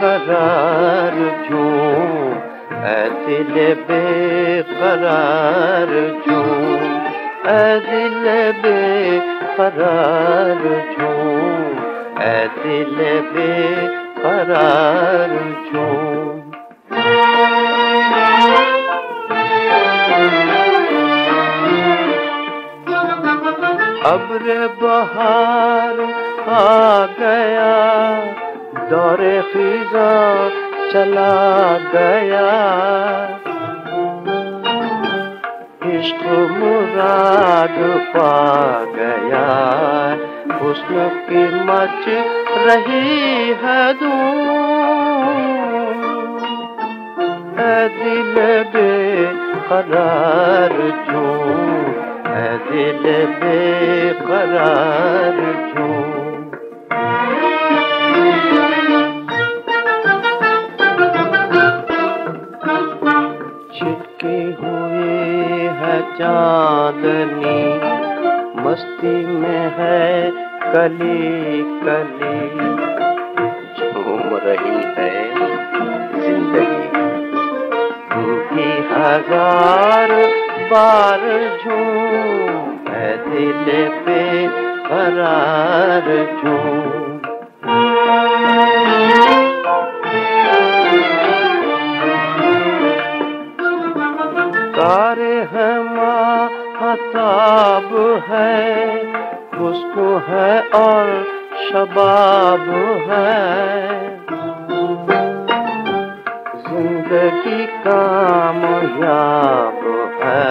करार जो ऐ दिल बेकरार जो ऐ दिल बेकरार जो ऐ दिल बेकरार जो अब्र बहार आ गया। दौरे फिजा चला गया। इश्क मुराद पा गया। हुस्न की मच रही है दिल बेकरार क्यों? है दिल बेकरार क्यों हुई है चांदनी। मस्ती में है कली कली। झूम रही है ज़िंदगी। भी हज़ार बार झूम है दिल पे करार झूम। तारे है हताब है खुशबू है और शबाब है। ज़िंदगी कामयाब है,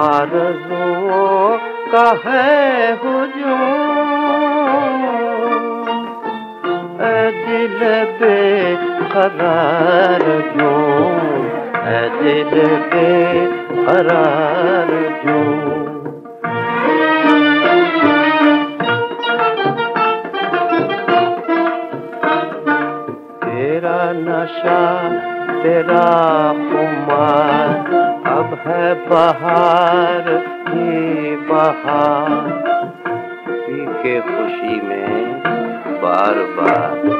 आरजुओं का है हुजूम दिल बेकरार क्यों दिल बेकरार क्यों तेरा नशा, तेरा खुमार, अब है बहार ही बहार। के खुशी में बार बार